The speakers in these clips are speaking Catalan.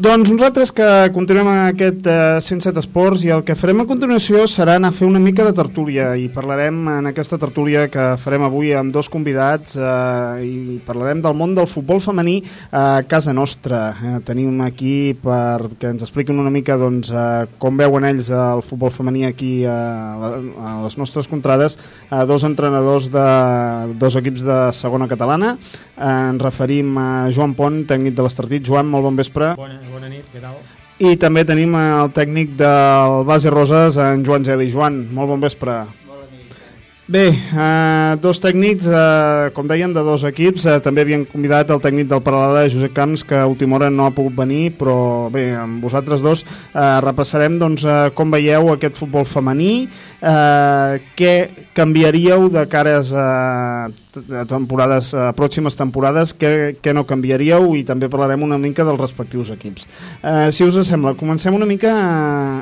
Doncs nosaltres que continuem aquest eh, 107 Esports i el que farem a continuació serà anar a fer una mica de tertúlia i parlarem en aquesta tertúlia que farem avui amb dos convidats eh, i parlarem del món del futbol femení a casa nostra. Eh, tenim aquí perquè ens expliquin una mica doncs, eh, com veuen ells el futbol femení aquí a, a les nostres contrades, eh, dos entrenadors de dos equips de segona catalana. Eh, ens referim a Joan Pont, tècnic de l'Estartit. Joan, molt bon vespre. Bona, bona nit, què tal? I també tenim el tècnic del Base Roses, en Joan Geli. Joan, molt bon vespre. Bé, eh, dos tècnics, eh, com deien, de dos equips. Eh, també havien convidat el tècnic del Paralada, Josep Camps, que a última hora no ha pogut venir, però bé, amb vosaltres dos eh, repassarem doncs, eh, com veieu aquest futbol femení, eh, què canviaríeu de cares a, a temporades, a pròximes temporades, què, què no canviaríeu i també parlarem una mica dels respectius equips. Eh, si us sembla, comencem una mica...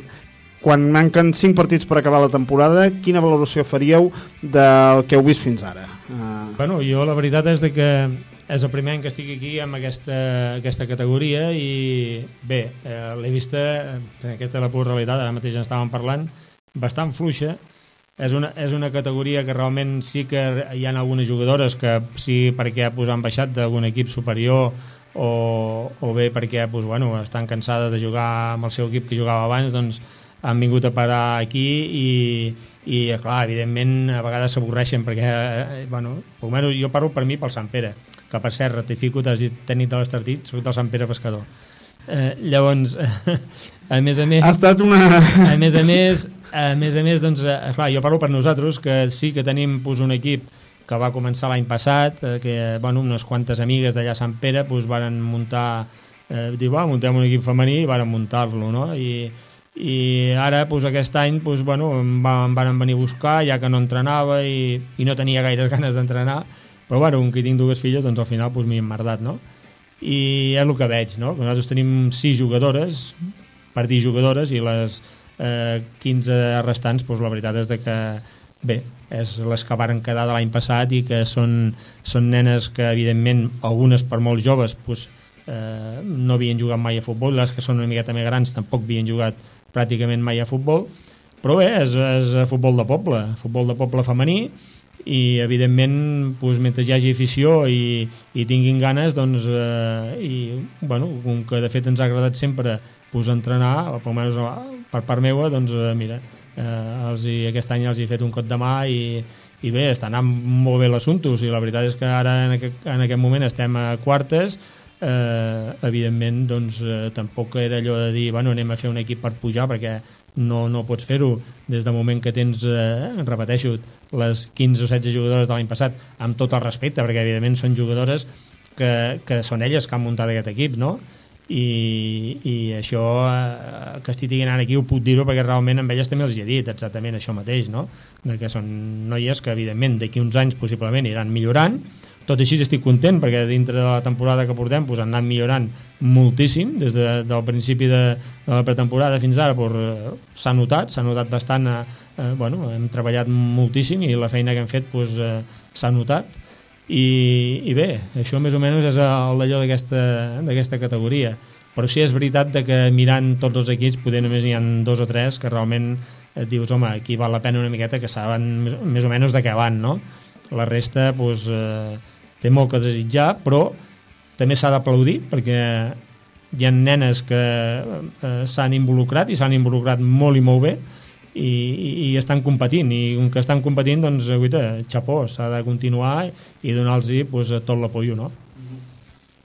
Eh, quan manquen 5 partits per acabar la temporada, quina valoració faríeu del que heu vist fins ara? Uh... Bueno, jo la veritat és de que és el primer any que estic aquí amb aquesta, aquesta categoria i bé, eh, l'he vista, eh, aquesta és la pura realitat, ara mateix en estàvem parlant, bastant fluixa, és una, és una categoria que realment sí que hi ha algunes jugadores que sí perquè pues, han baixat d'algun equip superior o, o bé perquè pues, bueno, estan cansades de jugar amb el seu equip que jugava abans, doncs han vingut a parar aquí i, i clar, evidentment a vegades s'avorreixen perquè, eh, bueno, almenys jo parlo per mi pel Sant Pere que per cert, ratifico, t'has dit tècnic de l'Estartit, soc del Sant Pere Pescador eh, llavors a més a més ha estat una... a més a més a més a més, doncs, eh, clar, jo parlo per nosaltres que sí que tenim pues, un equip que va començar l'any passat eh, que, bueno, unes quantes amigues d'allà a Sant Pere pues, varen muntar eh, dir, va, muntem un equip femení i varen muntar-lo, no? I, i ara pues, aquest any pues, bueno, em, va, em van venir a buscar ja que no entrenava i, i no tenia gaires ganes d'entrenar però bueno, un que tinc dues filles doncs al final pues, m'hi he emmerdat no? i és el que veig no? nosaltres tenim sis jugadores per dir jugadores i les eh, 15 restants pues, la veritat és de que bé, és les que varen quedar de l'any passat i que són, són nenes que evidentment algunes per molt joves pues, eh, no havien jugat mai a futbol les que són una miqueta més grans tampoc havien jugat pràcticament mai a futbol, però bé, és, és futbol de poble, futbol de poble femení, i evidentment doncs, mentre hi hagi afició i, i tinguin ganes doncs, eh, i bueno, com que de fet ens ha agradat sempre doncs, entrenar, o almenys per part meua doncs eh, mira eh, els hi, aquest any els he fet un cot de mà i, i bé, està anant molt bé l'assumpte. I la veritat és que ara en aquest, en aquest moment estem a quartes eh, evidentment doncs, eh, tampoc era allò de dir bueno, anem a fer un equip per pujar perquè no, no pots fer-ho des del moment que tens, eh, repeteixo, les 15 o 16 jugadores de l'any passat, amb tot el respecte, perquè evidentment són jugadores que, que són elles que han muntat aquest equip, no? I, i això eh, que estic ara aquí ho puc dir-ho perquè realment amb elles també els he dit exactament això mateix, no? De que són noies que evidentment d'aquí uns anys possiblement iran millorant tot així estic content perquè dintre de la temporada que portem pues, han anat millorant moltíssim des de, del principi de, de la pretemporada fins ara pues, eh, s'ha notat, s'ha notat bastant eh, eh, bueno, hem treballat moltíssim i la feina que hem fet pues, eh, s'ha notat I, i bé, això més o menys és d'allò d'aquesta categoria però sí és veritat de que mirant tots els equips poder només hi ha dos o tres que realment et dius, home, aquí val la pena una miqueta que saben més, més o menys de què van, no? La resta, doncs, eh, té molt que desitjar, però també s'ha d'aplaudir perquè hi ha nenes que eh, s'han involucrat i s'han involucrat molt i molt bé i, i, i estan competint i com que estan competint doncs guaita, xapó, s'ha de continuar i donar-los pues, tot l'apollo no?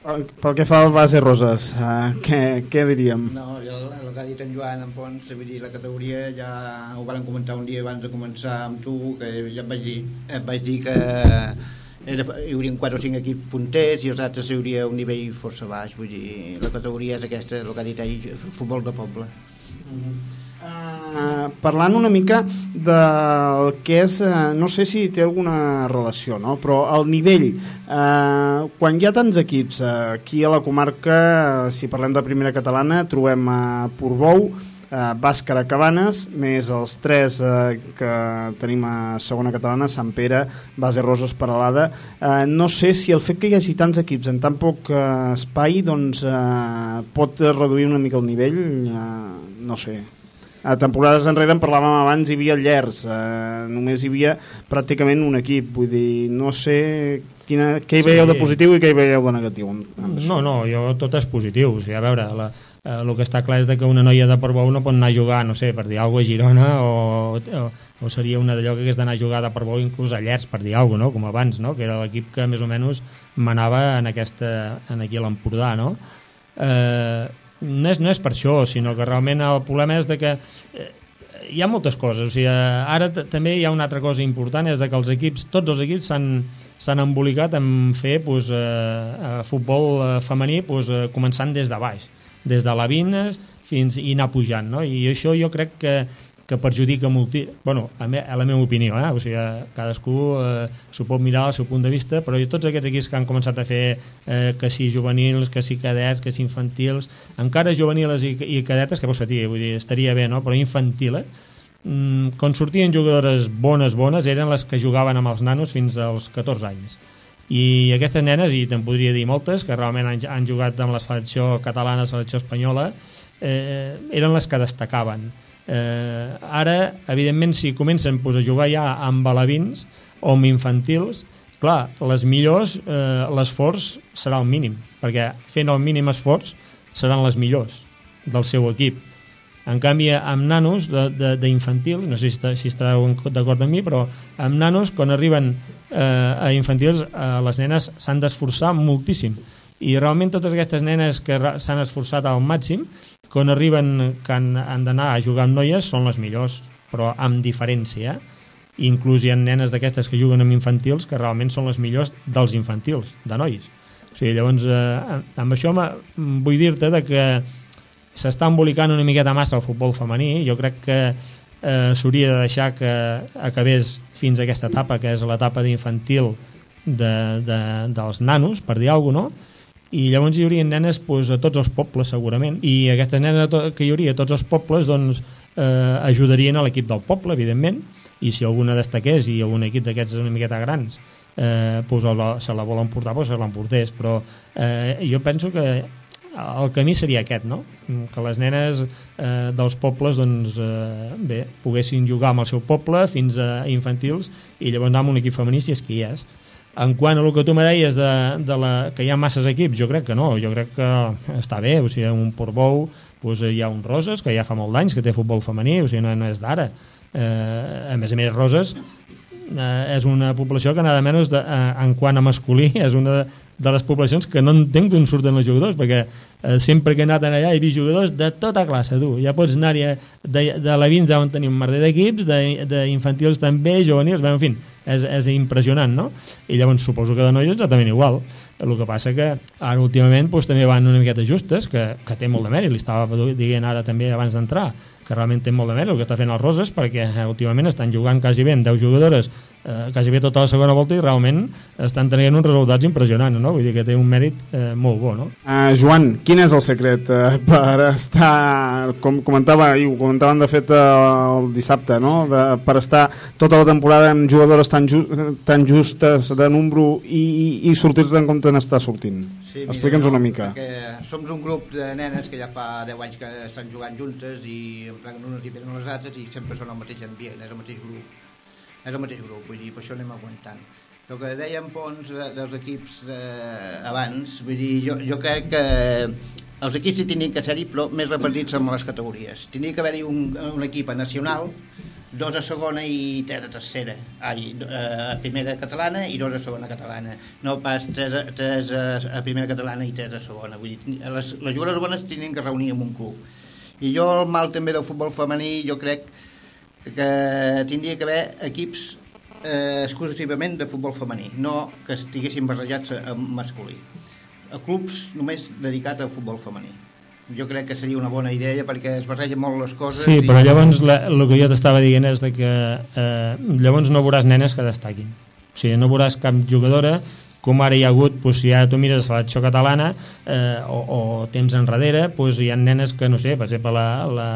Pel que fa al base Roses, uh, què, què diríem? No, jo, el que ha dit en Joan en Pons, vull dir, la categoria ja ho van comentar un dia abans de començar amb tu, que ja et vaig dir, et vaig dir que era, hi haurien 4 o 5 equips punters i els altres hi hauria un nivell força baix vull dir, la categoria és aquesta el que ha dit ell, futbol de poble uh -huh. uh, parlant una mica del que és uh, no sé si té alguna relació no? però el nivell uh, quan hi ha tants equips uh, aquí a la comarca uh, si parlem de primera catalana trobem a uh, Portbou eh, Bàscara Cabanes, més els tres eh, que tenim a segona catalana, Sant Pere, Base Roses, Paralada. Eh, no sé si el fet que hi hagi tants equips en tan poc eh, espai doncs, eh, pot reduir una mica el nivell, eh, no sé. A temporades enrere en parlàvem abans, hi havia llers, eh, només hi havia pràcticament un equip, vull dir, no sé quina, què hi veieu sí. de positiu i què hi veieu de negatiu. No, no, jo tot és positiu, o sigui, a veure, la, eh, el que està clar és que una noia de Portbou no pot anar a jugar, no sé, per dir alguna a Girona o, o, o seria una d'allò que hagués d'anar a jugar de Portbou inclús a Llers, per dir alguna no? com abans, no? que era l'equip que més o menys manava en, aquesta, en aquí a l'Empordà, no? Eh, no, és, no és per això, sinó que realment el problema és de que eh, hi ha moltes coses, o sigui, ara també hi ha una altra cosa important, és de que els equips, tots els equips s'han embolicat en fer pues, eh, futbol eh, femení pues, eh, començant des de baix des de la Vines fins i anar pujant, no? I això jo crec que, que perjudica molt... Bueno, a, me, a la meva opinió, eh? O sigui, cadascú eh, s'ho pot mirar al seu punt de vista, però tots aquests equips que han començat a fer eh, que si juvenils, que si cadets, que si infantils, encara juvenils i, i cadetes, que vos satia, vull dir, estaria bé, no? Però infantil, eh? Mm, quan sortien jugadores bones, bones, eren les que jugaven amb els nanos fins als 14 anys i aquestes nenes, i te'n podria dir moltes, que realment han, han jugat amb la selecció catalana, la selecció espanyola, eh, eren les que destacaven. Eh, ara, evidentment, si comencen pues, a jugar ja amb alevins o amb infantils, clar, les millors, eh, l'esforç serà el mínim, perquè fent el mínim esforç seran les millors del seu equip. En canvi, amb nanos d'infantil, no sé si, si estareu d'acord amb mi, però amb nanos, quan arriben eh, a infantils eh, les nenes s'han d'esforçar moltíssim. I realment totes aquestes nenes que s'han esforçat al màxim quan arriben que han, han d'anar a jugar amb noies són les millors però amb diferència. Inclús hi ha nenes d'aquestes que juguen amb infantils que realment són les millors dels infantils, de nois. O sigui, llavors eh, amb això vull dir-te que s'està embolicant una miqueta massa el futbol femení. Jo crec que eh, s'hauria de deixar que acabés fins a aquesta etapa, que és l'etapa d'infantil de, de, dels nanos, per dir alguna cosa, no? i llavors hi hauria nenes pues, a tots els pobles segurament. I aquestes nenes que hi hauria a tots els pobles doncs, eh, ajudarien a l'equip del poble evidentment. I si alguna destaqués i algun equip d'aquests una miqueta grans eh, pues, la, se la volen portar pues, se l'emportés. Però eh, jo penso que el camí seria aquest, no? que les nenes eh, dels pobles doncs, eh, bé, poguessin jugar amb el seu poble fins a infantils i llavors anar amb un equip femení si és que és. En quant a el que tu me deies de, de la, que hi ha masses equips, jo crec que no, jo crec que està bé, o sigui, un Portbou, doncs hi ha un Roses, que ja fa molt d'anys que té futbol femení, o sigui, no, no és d'ara. Eh, a més a més, Roses eh, és una població que nada menys de, eh, en quant a masculí és una de, de les poblacions que no entenc d'on surten els jugadors, perquè eh, sempre que he anat allà he vist jugadors de tota classe, tu. Ja pots anar-hi de, de la Vins on tenim un merder d'equips, d'infantils també, juvenils, bé, en fi, és, és impressionant, no? I llavors suposo que de noies exactament igual. El que passa que ara últimament doncs, també van una miqueta justes, que, que té molt de mèrit, li estava dient ara també abans d'entrar, que realment té molt de mèrit el que està fent els Roses, perquè eh, últimament estan jugant quasi bé 10 jugadores eh, quasi bé tota la segona volta i realment estan tenint uns resultats impressionants, no? Vull dir que té un mèrit eh, molt bo, no? Uh, Joan, quin és el secret uh, per estar, com comentava, i ho comentaven de fet el dissabte, no? De, per estar tota la temporada amb jugadores tan, ju tan justes de número i, i, i sortir-te en compte n'està sortint? Sí, Explica'ns no, una mica. som un grup de nenes que ja fa 10 anys que estan jugant juntes i en plan unes i les altres i sempre són el mateix ambient, és el mateix grup és el mateix grup, vull dir, per això anem aguantant. El que dèiem Pons dels equips eh, abans, vull dir, jo, jo crec que els equips hi tenien que ser-hi, però més repartits amb les categories. Tenia que haver-hi un, un equip nacional, dos a segona i tres a tercera, ai, eh, a primera catalana i dos a segona catalana, no pas tres a, tres a, a primera catalana i tres a segona. Vull dir, les, les jugadores bones tenien que reunir en un club. I jo, el mal també del futbol femení, jo crec que tindria que haver equips eh, exclusivament de futbol femení, no que estiguessin barrejats amb masculí. A clubs només dedicats al futbol femení. Jo crec que seria una bona idea perquè es barregen molt les coses. Sí, i... però llavors la, el que jo t'estava dient és de que eh, llavors no veuràs nenes que destaquin. O sigui, no veuràs cap jugadora com ara hi ha hagut, doncs, si ja tu mires la selecció catalana eh, o, o temps enrere, doncs, hi ha nenes que, no sé, per exemple, la, la,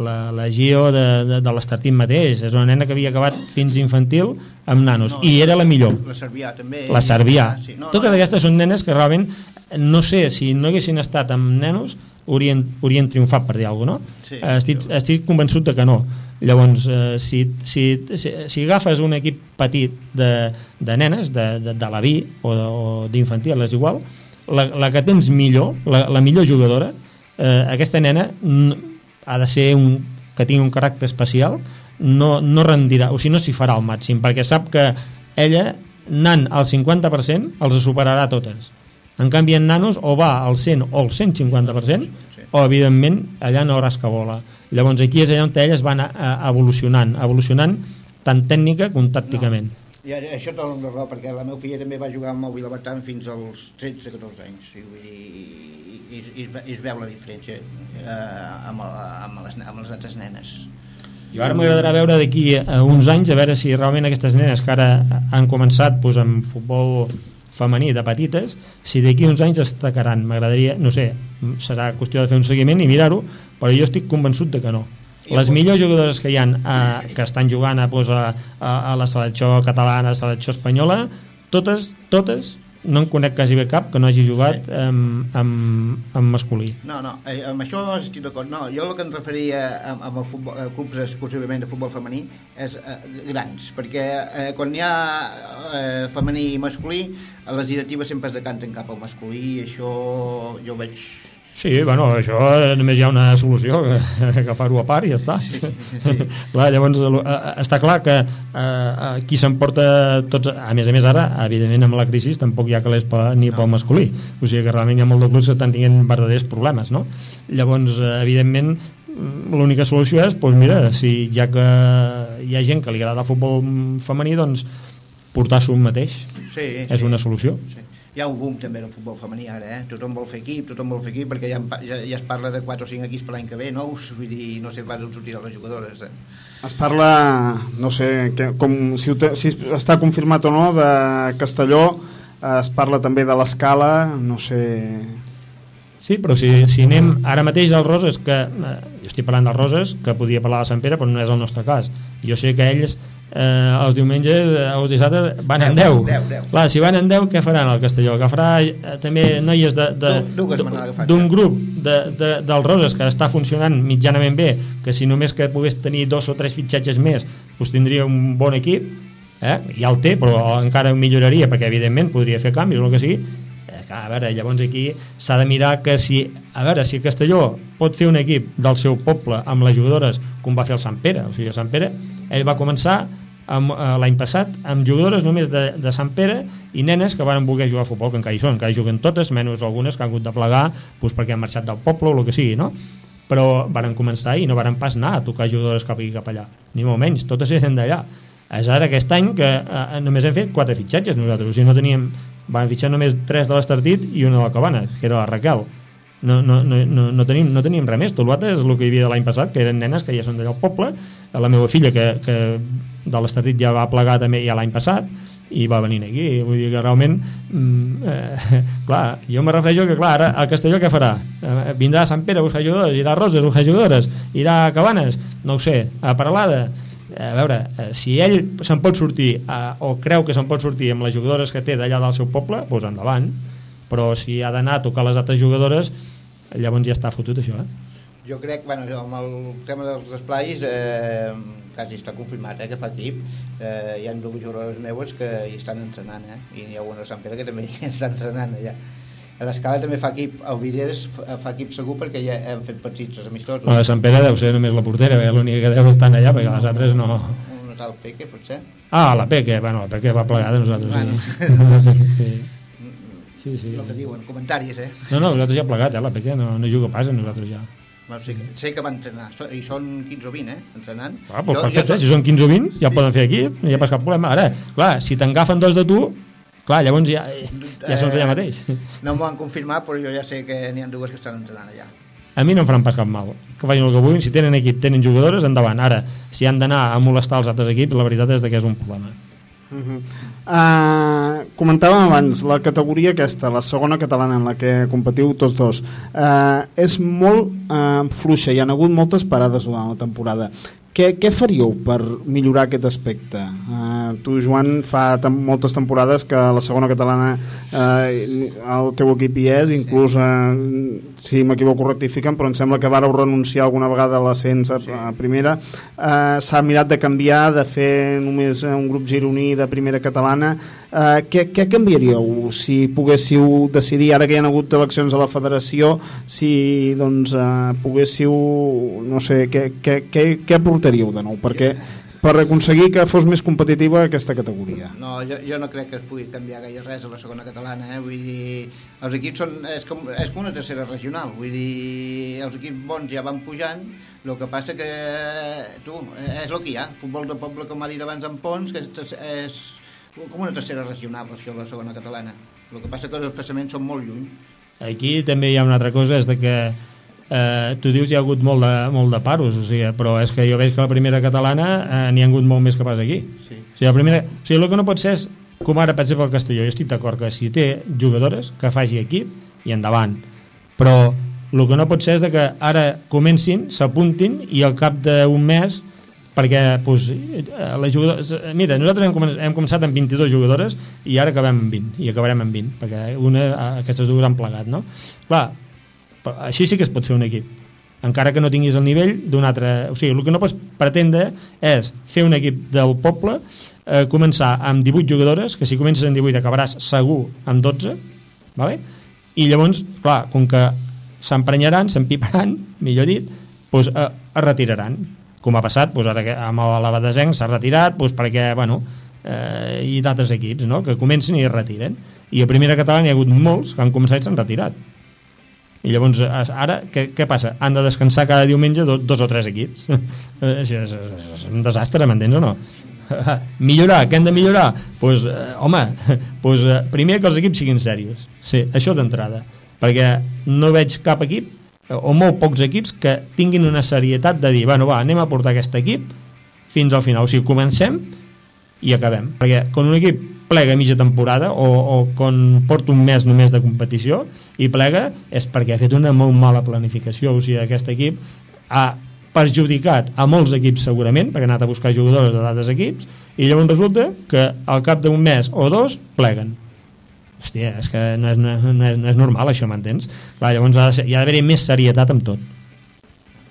la, la Gio de, de, de l'Estartit mateix, és una nena que havia acabat fins infantil amb nanos, No, i era la millor. La Cervià també. La Cervià. Ah, sí. No, Totes no, aquestes són nenes que realment, no sé, si no haguessin estat amb nenos, haurien, haurien triomfat, per dir alguna cosa, no? Sí, Eh, estic, jo- estic convençut de que no. Llavors, eh, si, si, si, si agafes un equip petit de, de nenes, de, de, de la vi o, d'infantil, és igual, la, la que tens millor, la, la millor jugadora, eh, aquesta nena ha de ser un, que tingui un caràcter especial, no, no rendirà, o sigui, no s'hi farà al màxim, perquè sap que ella, anant al 50%, els superarà totes. En canvi, en nanos, o va al 100 o al 150%, o, evidentment, allà no hauràs que vola. Llavors, aquí és allà on elles van a, a, evolucionant, evolucionant tant tècnica com tàcticament. I ara, això té la raó, perquè la meva filla també va jugar amb el Vilabertran fins als 13-14 anys. I, vull dir, i, i, i, i es veu la diferència eh, amb, el, amb, les, amb les altres nenes. Jo ara m'agradarà veure d'aquí a uns anys a veure si realment aquestes nenes que ara han començat doncs, amb futbol femení de petites, si d'aquí uns anys es tacaran. M'agradaria, no sé, serà qüestió de fer un seguiment i mirar-ho, però jo estic convençut de que no. Les millors jugadores que hi han eh, que estan jugant a, doncs, a, a, a la selecció catalana, a la selecció espanyola, totes, totes, no en conec quasi bé cap que no hagi jugat Sí. amb, amb, amb masculí. No, no, eh, amb això estic d'acord. No, jo el que em referia amb, amb el futbol, eh, clubs exclusivament de futbol femení és eh, grans, perquè eh, quan hi ha eh, femení i masculí, a les directives sempre es decanten cap al masculí i això jo ho veig... Sí, bueno, això eh, només hi ha una solució, que fer-ho a part i ja està. Sí, sí. clar, llavors, eh, eh, està clar que eh, eh, qui s'emporta tots... A més a més, ara, evidentment, amb la crisi tampoc hi ha calés per, ni pel masculí. O sigui que realment hi ha molt de clubs que estan tenint verdaders problemes, no? Llavors, eh, evidentment, mm, l'única solució és, doncs mira, si ja que hi ha gent que li agrada el futbol femení, doncs portar-s'ho un mateix Sí, és sí. una solució. Sí. Hi ha un boom també del futbol femení ara, eh? Tothom vol fer equip, tothom vol fer equip, perquè ja, ja, ja es parla de 4 o 5 equips per l'any que ve, nous, vull dir, no sé pas on sortiran les jugadores. Eh? Es parla, no sé, que, com, si, si està confirmat o no, de Castelló, eh, es parla també de l'escala, no sé... Sí, però si, si anem ara mateix al Roses, que eh, jo estic parlant del Roses, que podia parlar de Sant Pere, però no és el nostre cas. Jo sé que ells eh, els diumenges, eh, els dissabtes, van en 10. Deu, deu, deu. Clar, si van en 10, què faran al Castelló? Agafarà eh, també noies d'un grup de, de, del Roses que està funcionant mitjanament bé, que si només que pogués tenir dos o tres fitxatges més, doncs tindria un bon equip, eh? ja el té, però encara milloraria, perquè evidentment podria fer canvis o el que sigui, Eh, clar, a veure, llavors aquí s'ha de mirar que si, a veure, si Castelló pot fer un equip del seu poble amb les jugadores com va fer el Sant Pere, o sigui, el Sant Pere ell va començar eh, l'any passat amb jugadores només de, de Sant Pere i nenes que van voler jugar a futbol, que encara hi són, que hi juguen totes, menys algunes que han hagut de plegar doncs, perquè han marxat del poble o el que sigui, no? però varen començar i no varen pas anar a tocar jugadores cap aquí cap allà, ni molt menys, totes eren d'allà. És ara aquest any que eh, només hem fet quatre fitxatges nosaltres, o sigui, no teníem, van fitxar només tres de l'Estartit i una de la Cabana, que era la Raquel. No, no, no, no, no, tenim, no teníem res més, tot l'altre és el que hi havia de l'any passat, que eren nenes que ja són d'allà al poble, la meva filla que, que de l'Estartit ja va plegar també ja l'any passat, i va venir aquí, vull dir que realment mm, eh, clar, jo me refereixo que clar, ara el Castelló què farà? Eh, vindrà a Sant Pere a buscar jugadores, irà a Roses a buscar jugadores, irà a Cabanes no ho sé, a Paralada a veure, eh, si ell se'n pot sortir eh, o creu que se'n pot sortir amb les jugadores que té d'allà del seu poble, doncs endavant però si ha d'anar a tocar les altres jugadores llavors ja està fotut això eh? Jo crec, bueno, amb el tema dels esplais, eh, quasi està confirmat, eh, que fa equip. Eh, hi ha dues jugadores meues que hi estan entrenant, eh, i n'hi ha una a Sant Pere que també hi està entrenant allà. A l'escala també fa equip, el Videres fa equip segur perquè ja hem fet partits amistosos. Bueno, Sant Pere deu ser només la portera, eh? l'única que deu estar allà, perquè les altres no... Un tal Peque, potser. Ah, la Peque, bueno, la Peque va plegar de nosaltres. Bueno. Sí. sí, sí. sí, El que diuen, comentaris, eh? No, no, nosaltres ja plegat, eh, la Peque, no, no juga pas amb nosaltres ja. Bueno, sé, que, sé que van entrenar, i són 15 o 20, eh, entrenant. Ah, doncs perfecte, si són 15 o 20 ja Sí. poden fer aquí, no hi ha pas cap problema. Ara, clar, si t'engafen dos de tu, clar, llavors ja, ja són allà mateix. No m'ho han confirmat, però jo ja sé que n'hi ha dues que estan entrenant allà. A mi no em faran pas cap mal. Que facin el que vulguin, si tenen equip, tenen jugadores, endavant. Ara, si han d'anar a molestar els altres equips, la veritat és que és un problema. Uh -huh. Uh, comentàvem abans, la categoria aquesta, la segona catalana en la que competiu tots dos, eh, és molt eh, fluixa, hi ha hagut moltes parades durant la temporada. Què, què faríeu per millorar aquest aspecte? Uh, tu, Joan, fa tem moltes temporades que la segona catalana uh, el teu equip hi és, inclús, uh, si m'equivoco rectifiquen, però em sembla que vareu renunciar alguna vegada a l'ascens a, a primera. Uh, S'ha mirat de canviar, de fer només un grup gironí de primera catalana. Uh, què, què canviaríeu si poguéssiu decidir, ara que hi ha hagut eleccions a la federació, si doncs, uh, poguéssiu, no sé, què, què, què, què aportaríeu faríeu de nou? Perquè per aconseguir que fos més competitiva aquesta categoria. No, jo, jo no crec que es pugui canviar gaire res a la segona catalana, eh? vull dir, els equips són, és com, és com una tercera regional, vull dir, els equips bons ja van pujant, el que passa que, tu, és el que hi ha, futbol de poble, com ha dit abans en Pons, que és, és com una tercera regional, això, la segona catalana. El que passa que els passaments són molt lluny. Aquí també hi ha una altra cosa, és de que eh, tu dius hi ha hagut molt de, molt de paros, o sigui, però és que jo veig que la primera catalana eh, n'hi ha hagut molt més que pas aquí. Sí. O, sigui, la primera, o sigui, el que no pot ser és, com ara, per exemple, el Castelló, jo estic d'acord que si té jugadores, que faci equip i endavant. Però el que no pot ser és de que ara comencin, s'apuntin i al cap d'un mes perquè pues, les jugadores, mira, nosaltres hem, començat, hem començat amb 22 jugadores i ara acabem amb 20 i acabarem amb 20 perquè una, aquestes dues han plegat no? clar, així sí que es pot fer un equip encara que no tinguis el nivell d'un altre... O sigui, el que no pots pretendre és fer un equip del poble, eh, començar amb 18 jugadores, que si comences amb 18 acabaràs segur amb 12, vale? i llavors, clar, com que s'emprenyaran, s'empiparan, millor dit, doncs, eh, es retiraran. Com ha passat, doncs, ara que amb l'Abadesenc s'ha retirat, doncs, perquè, bueno, eh, i d'altres equips, no?, que comencen i es retiren. I a primera catalana hi ha hagut molts que han començat i s'han retirat i llavors ara què, què passa? Han de descansar cada diumenge dos, dos o tres equips és, és, és un desastre, m'entens o no? millorar, què hem de millorar? Pues, eh, home, pues, eh, primer que els equips siguin serios sí, això d'entrada perquè no veig cap equip o molt pocs equips que tinguin una serietat de dir, bueno va, anem a portar aquest equip fins al final, o sigui, comencem i acabem, perquè quan un equip plega mitja temporada o, o quan porta un mes només de competició i plega és perquè ha fet una molt mala planificació o sigui, aquest equip ha perjudicat a molts equips segurament perquè ha anat a buscar jugadors de d'altres equips i llavors resulta que al cap d'un mes o dos pleguen hòstia, és que no és, no és, no és normal això, m'entens? llavors ha hi ha d'haver més serietat amb tot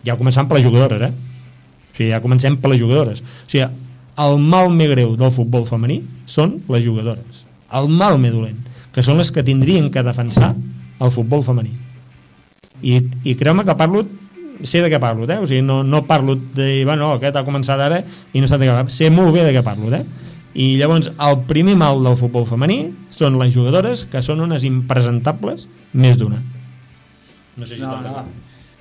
ja començant per les jugadores eh? o sigui, ja comencem per les jugadores o sigui, el mal més greu del futbol femení són les jugadores. El mal més dolent, que són les que tindrien que defensar el futbol femení. I, i creu-me que parlo sé de què parlo, eh? o sigui, no, no parlo de, bueno, aquest ha començat ara i no sé de sé molt bé de què parlo, eh? I llavors, el primer mal del futbol femení són les jugadores, que són unes impresentables, més d'una. No sé si no, no.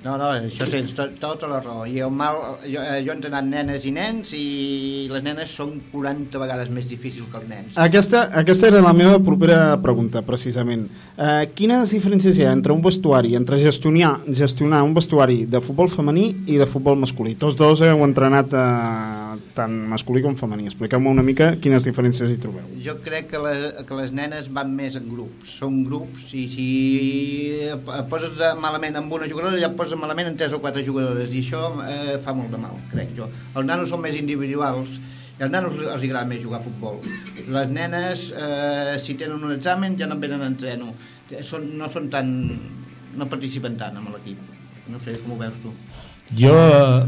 No, no, això tens to, tota la raó. I el mal, jo, eh, jo he entrenat nenes i nens i les nenes són 40 vegades més difícils que els nens. Aquesta, aquesta era la meva propera pregunta, precisament. Eh, quines diferències hi ha entre un vestuari, entre gestionar, gestionar un vestuari de futbol femení i de futbol masculí? Tots dos heu entrenat eh, tant masculí com femení. Expliqueu-me una mica quines diferències hi trobeu. Jo crec que, les, que les nenes van més en grups. Són grups i si poses malament amb una jugadora ja poses malament en tres o quatre jugadores i això eh, fa molt de mal, crec jo. Els nanos són més individuals i als nanos els agrada més jugar a futbol. Les nenes, eh, si tenen un examen, ja no venen a entreno. Són, no són tan... no participen tant amb l'equip. No sé, com ho veus tu? Jo,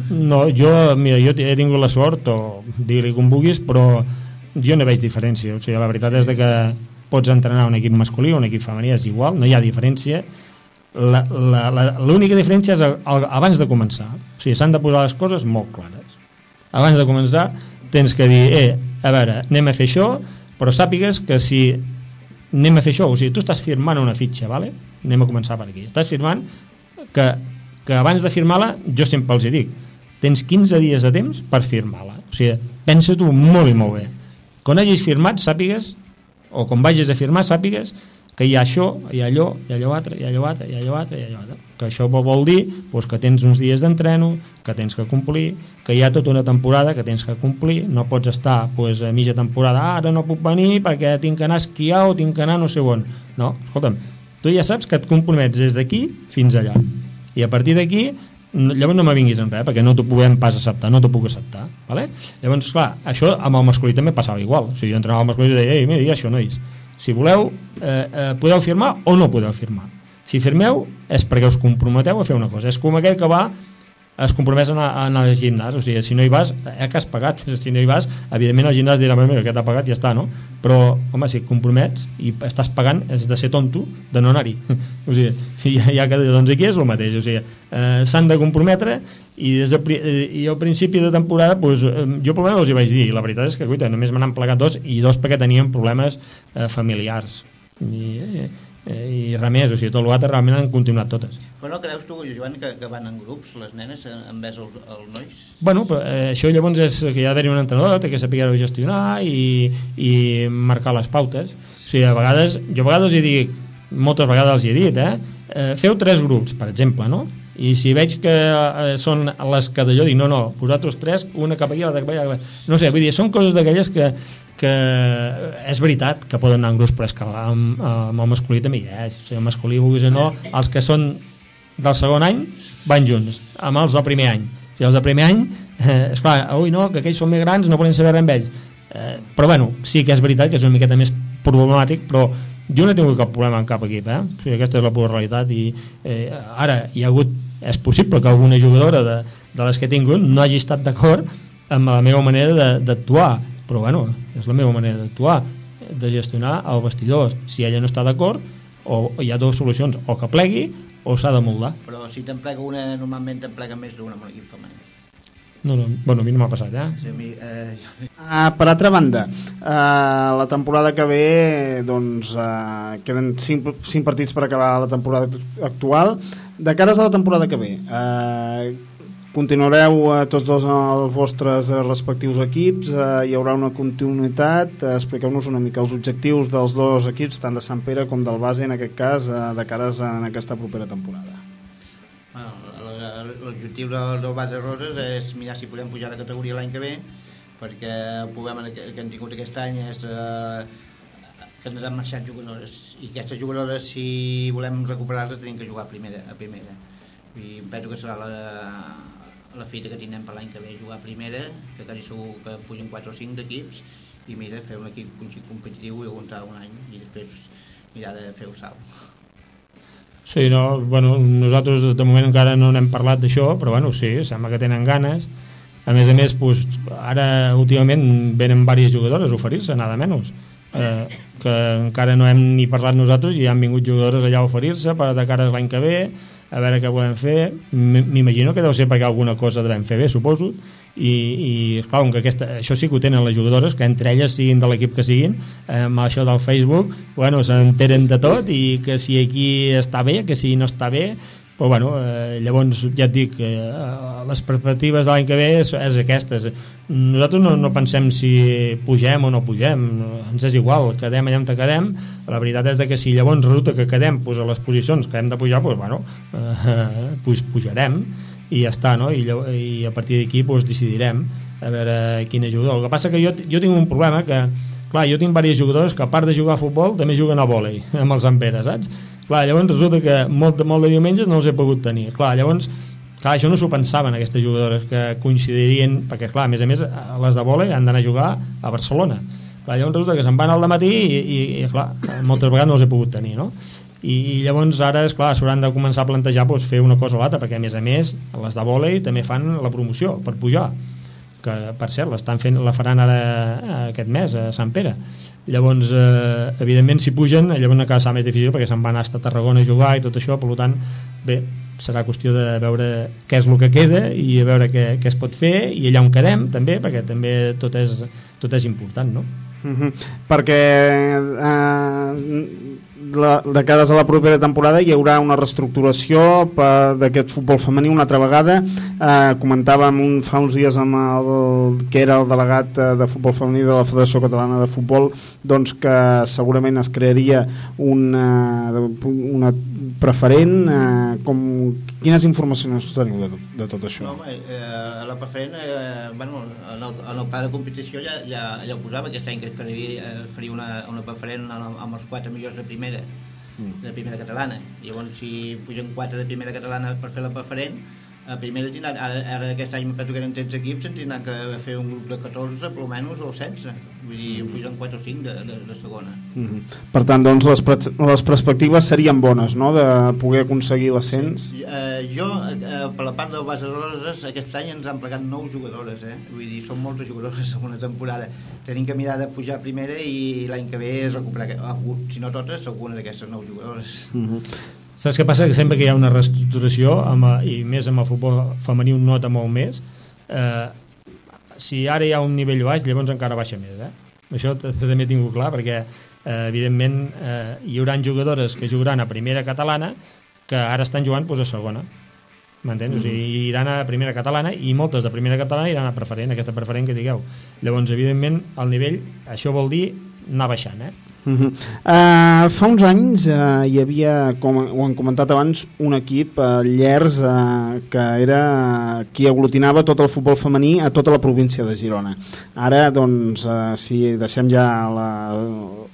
no, jo, mira, jo he tingut la sort, o digui com vulguis, però jo no veig diferència. O sigui, la veritat és que pots entrenar un equip masculí o un equip femení, és igual, no hi ha diferència l'única diferència és el, el, abans de començar o sigui, s'han de posar les coses molt clares. Abans de començar tens que dir, eh, a veure, anem a fer això però sàpigues que si anem a fer això, o sigui, tu estàs firmant una fitxa, vale? anem a començar per aquí. Estàs firmant que, que abans de firmar-la, jo sempre els hi dic tens 15 dies de temps per firmar-la. O sigui, pensa-t'ho molt i molt bé. Quan hagis firmat, sàpigues o quan vagis a firmar, sàpigues que hi ha això, hi ha allò, hi ha allò altre, hi ha allò altre, hi ha allò altre, hi ha allò altre. Que això vol dir doncs, que tens uns dies d'entreno, que tens que complir, que hi ha tota una temporada que tens que complir, no pots estar doncs, a mitja temporada, ah, ara no puc venir perquè tinc que anar a esquiar o tinc que anar no sé on. No, escolta'm, tu ja saps que et compromets des d'aquí fins allà. I a partir d'aquí llavors no me vinguis en res, perquè no t'ho podem pas acceptar, no t'ho puc acceptar. Vale? Llavors, clar, això amb el masculí també passava igual. O sigui, jo entrenava el masculí i deia, ei, mira, això, nois, si voleu, eh, eh, podeu firmar o no podeu firmar. Si firmeu és perquè us comprometeu a fer una cosa. És com aquell que va es compromès a anar, a anar al gimnàs, o sigui, si no hi vas, eh, que has pagat, si no hi vas, evidentment el gimnàs dirà, mira, que t'ha pagat i ja està, no? Però, home, si et compromets i estàs pagant, és de ser tonto de no anar-hi. o sigui, ja, ja que, doncs aquí és el mateix, o sigui, eh, s'han de comprometre i, des de, eh, i al principi de temporada pues, eh, jo per els hi vaig dir, la veritat és que cuita, només me n'han plegat dos i dos perquè teníem problemes eh, familiars i, eh, eh, i res més, o sigui, tot l'altre realment han continuat totes. Bueno, creus tu, Joan, que, que van en grups les nenes envers els, els nois? Bueno, però, eh, això llavors és que hi ha d'haver un entrenador que sapigueu gestionar i, i marcar les pautes. O sigui, a vegades, jo a vegades hi dic, moltes vegades els he dit, eh? eh feu tres grups, per exemple, no? i si veig que eh, són les que d'allò dic, no, no, vosaltres tres, una cap aquí, l'altra cap allà, no sé, vull dir, són coses d'aquelles que, que és veritat que poden anar en grups, però és que amb, amb el masculí també hi és, sigui, el masculí, vulguis o no, els que són del segon any van junts, amb els del primer any. Si els del primer any, eh, esclar, ui, no, que aquells són més grans, no volem saber res amb ells. Eh, però bueno, sí que és veritat que és una miqueta més problemàtic, però jo no he tingut cap problema en cap equip, eh? O sigui, aquesta és la pura realitat i eh, ara hi ha hagut és possible que alguna jugadora de, de les que he tingut no hagi estat d'acord amb la meva manera d'actuar però bueno, és la meva manera d'actuar de gestionar el vestidor si ella no està d'acord o hi ha dues solucions, o que plegui o s'ha de moldar però si te'n plega una, normalment te'n plega més d'una amb l'equip femení no, no, bueno, a mi no m'ha passat, eh? Sí, mi, eh... Uh, per altra banda, uh, la temporada que ve, doncs, uh, queden 5, 5 partits per acabar la temporada actual. De cares a la temporada que ve, eh, continuareu a tots dos els vostres respectius equips, eh, hi haurà una continuïtat, eh, expliqueu-nos una mica els objectius dels dos equips, tant de Sant Pere com del base, en aquest cas, eh, de cares en aquesta propera temporada. Bueno, L'objectiu del, del base Roses és mirar si podem pujar de categoria l'any que ve, perquè el problema que, que hem tingut aquest any és eh, que ens han marxat jugadores i aquestes jugadores si volem recuperar-les tenim que jugar a primera, a primera. i penso que serà la, la fita que tindrem per l'any que ve jugar a primera que quasi segur que pugin 4 o 5 d'equips i mira, fer un equip competitiu i aguantar un any i després mirar de fer el salt. Sí, no, bueno, nosaltres de moment encara no n'hem parlat d'això, però bueno, sí, sembla que tenen ganes. A més a més, pues, ara últimament venen diverses jugadores a oferir-se, nada menys. Eh, que encara no hem ni parlat nosaltres i han vingut jugadores allà a oferir-se per atacar l'any que ve a veure què podem fer. M'imagino que deu ser perquè alguna cosa devem fer bé suposo. I, i clar, que aquesta, això sí que ho tenen les jugadores que entre elles siguin de l'equip que siguin eh, amb això del Facebook bueno, s'enteren de tot i que si aquí està bé, que si no està bé però bueno, eh, llavors ja et dic eh, les perspectives de l'any que ve és, és aquestes nosaltres no, no pensem si pugem o no pugem ens és igual, quedem allà on quedem la veritat és que si llavors resulta que quedem pues, a les posicions que hem de pujar pues, bueno, eh, pues, pujarem i ja està, no? I, i a partir d'aquí pues, decidirem a veure quin jugador el que passa que jo, jo tinc un problema que clar, jo tinc diversos jugadors que a part de jugar a futbol també juguen a vòlei amb els amperes, saps? Clar, llavors resulta que molt, molt de diumenges no els he pogut tenir. Clar, llavors, clar, això no s'ho pensaven aquestes jugadores que coincidirien, perquè clar, a més a més les de vòlei han d'anar a jugar a Barcelona. Clar, llavors resulta que se'n van al matí i, i, i clar, moltes vegades no els he pogut tenir, no? I, i llavors ara, és clar, s'hauran de començar a plantejar doncs, fer una cosa o l'altra, perquè a més a més les de vòlei també fan la promoció per pujar que per cert l'estan fent, la faran ara aquest mes a Sant Pere llavors eh, evidentment si pugen llavors acaba ser més difícil perquè se'n van anar a Tarragona a jugar i tot això, per tant bé, serà qüestió de veure què és el que queda i a veure què, què es pot fer i allà on quedem també, perquè també tot és, tot és important no? Uh -huh. perquè eh, la, de cares a la propera temporada hi haurà una reestructuració d'aquest futbol femení una altra vegada eh, comentàvem un, fa uns dies amb el que era el delegat eh, de futbol femení de la Federació Catalana de Futbol doncs que segurament es crearia una, una preferent eh, com, quines informacions teniu de, de tot això? No, home, eh, la preferent eh, bueno, en, el, en el pla de competició ja, ja, ja ho posava aquest any que faria, eh, una, una preferent amb els 4 milions de primera mm. de primera catalana llavors si pugen 4 de primera catalana per fer la preferent a primera tindran, ara, ara aquest any penso que eren 13 equips en tindran que fer un grup de 14 per almenys o 16 vull dir, mm. pugen 4 o 5 de, de, de segona mm -hmm. per tant doncs les, les perspectives serien bones no? de poder aconseguir l'ascens sí. eh, jo eh, per la part del base de Roses aquest any ens han plegat 9 jugadores eh? vull dir, són moltes jugadores en una temporada tenim que mirar de pujar a primera i l'any que ve és recuperar algun, si no totes, alguna d'aquestes 9 jugadores mm -hmm. Saps què passa? Que sempre que hi ha una reestructuració amb, i més amb el futbol femení un nota molt més eh, si ara hi ha un nivell baix llavors encara baixa més eh? això també tinc clar perquè eh, evidentment eh, hi haurà jugadores que jugaran a primera catalana que ara estan jugant pues, a segona m'entens? Mm -hmm. O sigui, iran a primera catalana i moltes de primera catalana iran a preferent, aquesta preferent que digueu. Llavors, evidentment, el nivell, això vol dir anar baixant, eh? Uh -huh. uh, fa uns anys uh, hi havia, com ho han comentat abans, un equip, uh, Llers, uh, que era qui aglutinava tot el futbol femení a tota la província de Girona. Ara, doncs, uh, si deixem ja la,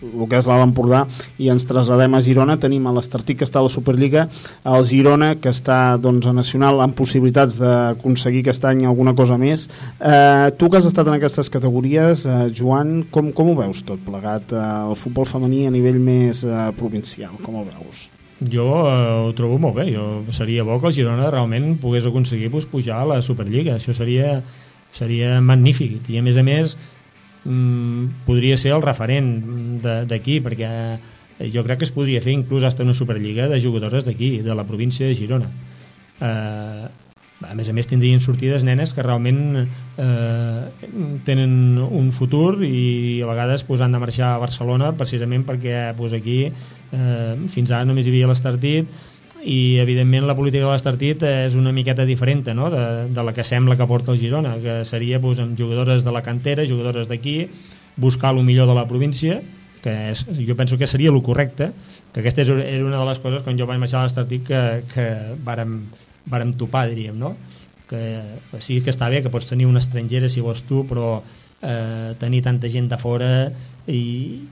el que és l'Alt Empordà i ens traslladem a Girona, tenim a l'Estartic que està a la Superliga, el Girona que està doncs, a Nacional amb possibilitats d'aconseguir aquest any alguna cosa més. Uh, tu que has estat en aquestes categories, uh, Joan, com, com ho veus tot plegat? Uh, el futbol femení a nivell més eh, provincial, com ho veus? Jo eh, ho trobo molt bé, jo seria bo que el Girona realment pogués aconseguir pues, pujar a la Superliga, això seria, seria magnífic i a més a més mm, podria ser el referent d'aquí perquè jo crec que es podria fer inclús hasta una Superliga de jugadores d'aquí, de la província de Girona. Eh, a més a més tindrien sortides nenes que realment eh, tenen un futur i a vegades pues, han de marxar a Barcelona precisament perquè pues, aquí eh, fins ara només hi havia l'Estartit i evidentment la política de l'Estartit és una miqueta diferent no? de, de la que sembla que porta el Girona que seria pues, amb jugadores de la cantera jugadores d'aquí, buscar el millor de la província que és, jo penso que seria el correcte que aquesta és, era una de les coses quan jo vaig marxar a l'Estartit que, que vàrem vàrem topar, diríem, no? Que sí que està bé que pots tenir una estrangera si vols tu, però eh, tenir tanta gent de fora i,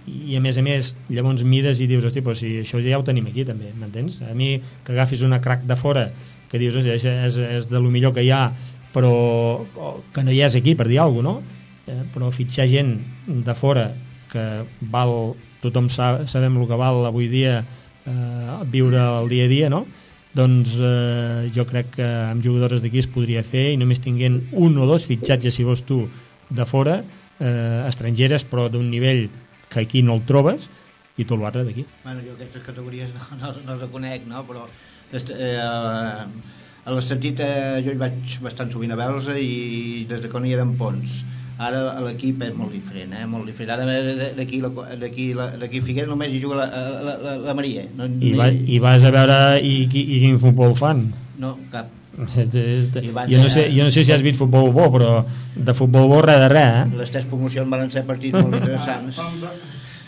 i a més a més llavors mires i dius, hosti, però si això ja ho tenim aquí també, m'entens? A mi que agafis una crack de fora que dius, és, és, és de lo millor que hi ha però que no hi és aquí per dir alguna cosa, no? Eh, però fitxar gent de fora que val, tothom sa, sabem el que val avui dia eh, viure el dia a dia, no? doncs eh, jo crec que amb jugadores d'aquí es podria fer i només tinguent un o dos fitxatges si vols tu de fora eh, estrangeres però d'un nivell que aquí no el trobes i tot l'altre d'aquí bueno, jo aquestes categories no, no, no les conec no? però eh, a l'estatit eh, jo hi vaig bastant sovint a veure i des de quan hi eren ponts ara l'equip és molt diferent, eh? molt diferent. Ara d'aquí Figueres només hi juga la, la, la, la Maria. No, I, va, I vas a veure i, i, i quin futbol fan? No, cap. Jo no, sé, jo no sé si has vist futbol bo, però de futbol bo res de res, eh? Les tres promocions van ser partits molt interessants.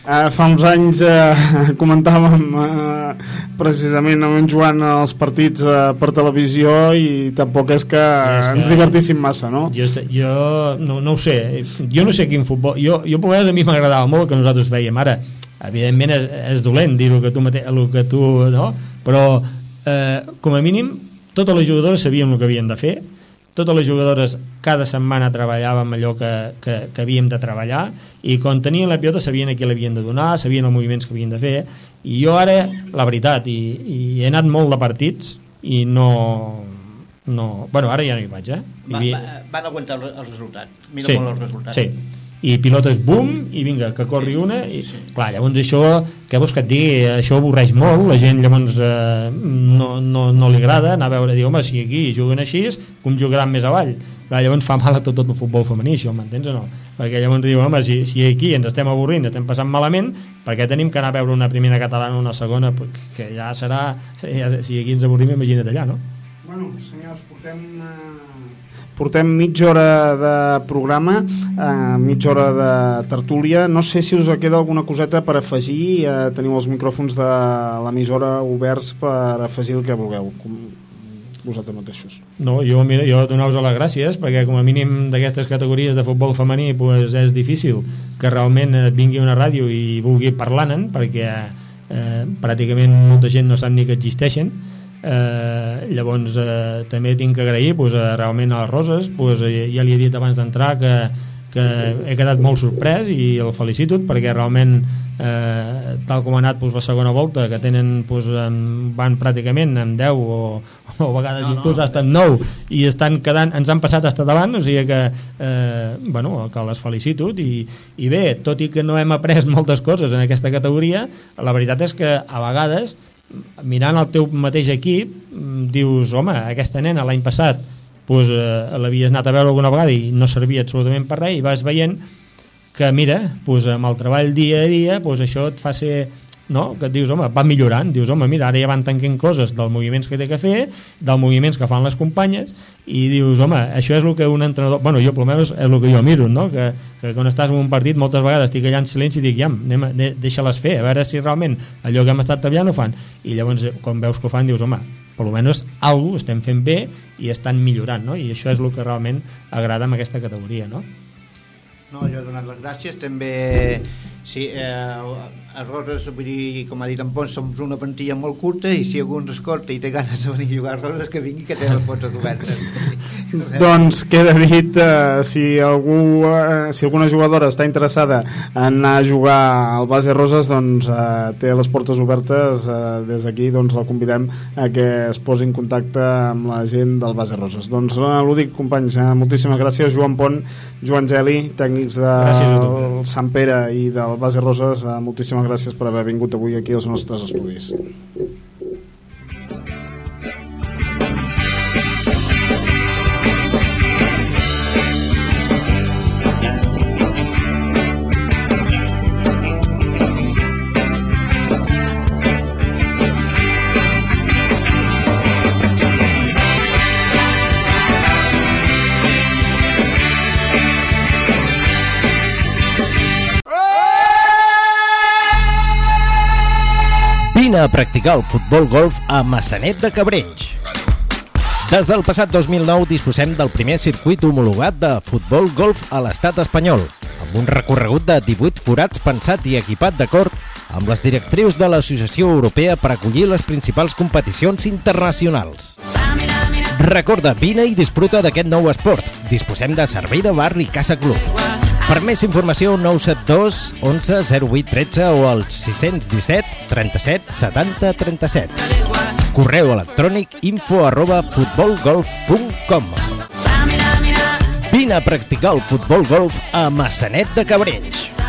Uh, fa uns anys uh, comentàvem uh, precisament amb en Joan els partits uh, per televisió i tampoc és que, és que ens divertíssim massa, no? Jo, jo no, no ho sé, jo no sé quin futbol... Jo, jo a mi m'agradava molt que nosaltres fèiem. Ara, evidentment és, és dolent dir el que tu, mate, el que tu no? però eh, com a mínim totes les jugadores sabíem el que havien de fer totes les jugadores cada setmana treballàvem allò que, que, que havíem de treballar i quan tenien la pilota sabien a qui l'havien de donar, sabien els moviments que havien de fer i jo ara, la veritat i, i he anat molt de partits i no, no... Bueno, ara ja no hi vaig, eh? Va, va, van aguantar el resultat. Mira sí, molt el resultat. Sí, i pilotes bum i vinga, que corri una i, clar, llavors això, què vols que et digui això avorreix molt, la gent llavors eh, no, no, no li agrada anar a veure, dir, home, si aquí juguen així com jugaran més avall clar, llavors fa mal a tot, tot el futbol femení això, m'entens o no? perquè llavors diu, home, si, si aquí ens estem avorrint, estem passant malament per què tenim que anar a veure una primera catalana o una segona, que ja serà ja, si aquí ens avorrim, imagina't allà, no? Bueno, senyors, portem eh, Portem mitja hora de programa, eh, mitja hora de tertúlia. No sé si us queda alguna coseta per afegir. Eh, teniu els micròfons de l'emissora oberts per afegir el que vulgueu. Vosaltres mateixos. No, jo, mira, jo donar-vos les gràcies perquè com a mínim d'aquestes categories de futbol femení pues, és difícil que realment vingui una ràdio i vulgui parlar-ne perquè eh, pràcticament molta gent no sap ni que existeixen eh, llavors eh, també tinc que agrair pues, eh, realment a les Roses pues, eh, ja li he dit abans d'entrar que, que he quedat molt sorprès i el felicito perquè realment eh, tal com ha anat pues, la segona volta que tenen pues, en, van pràcticament amb 10 o, o a vegades no, inclús no, estan 9 i estan quedant, ens han passat hasta davant o sigui que, eh, bueno, que les felicito i, i bé, tot i que no hem après moltes coses en aquesta categoria la veritat és que a vegades mirant el teu mateix equip mm, dius, home, aquesta nena l'any passat pues, eh, l'havies anat a veure alguna vegada i no servia absolutament per res i vas veient que mira, pues, amb el treball dia a dia pues, això et fa ser no? que dius, home, va millorant, dius, home, mira, ara ja van tanquent coses dels moviments que té que fer, dels moviments que fan les companyes, i dius, home, això és el que un entrenador, bueno, jo, per és el que jo miro, no? que, que quan estàs en un partit moltes vegades estic allà en silenci i dic, ja, anem, de, deixa-les fer, a veure si realment allò que hem estat treballant ho fan, i llavors, quan veus que ho fan, dius, home, per almenys alguna estem fent bé i estan millorant, no? i això és el que realment agrada amb aquesta categoria, no? No, jo he donat les gràcies, també sí, eh, a Roses, vull dir, com ha dit en Pons, som una plantilla molt curta i si algú ens escorta i té ganes de venir a jugar a Roses, que vingui que té les portes obertes. doncs queda dit, eh, si, algú, eh, si alguna jugadora està interessada en anar a jugar al base Roses, doncs eh, té les portes obertes, eh, des d'aquí doncs la convidem a que es posi en contacte amb la gent del base Roses. Doncs eh, l'ho dic, companys, eh, moltíssimes gràcies, Joan Pont, Joan Geli, tècnics de Sant Pere i del base Roses, eh, moltíssimes gràcies per haver vingut avui aquí als nostres estudis. A practicar el futbol golf a Massanet de Cabrenys. Des del passat 2009 disposem del primer circuit homologat de futbol golf a l'estat espanyol, amb un recorregut de 18 forats pensat i equipat d'acord amb les directrius de l'Associació Europea per acollir les principals competicions internacionals. Recorda, vine i disfruta d'aquest nou esport. Disposem de servei de bar i casa club. Per més informació, 972 11 08 13 o al 617 37 70 37. Correu electrònic info arroba futbolgolf.com Vine a practicar el futbol golf a Massanet de Cabrenys.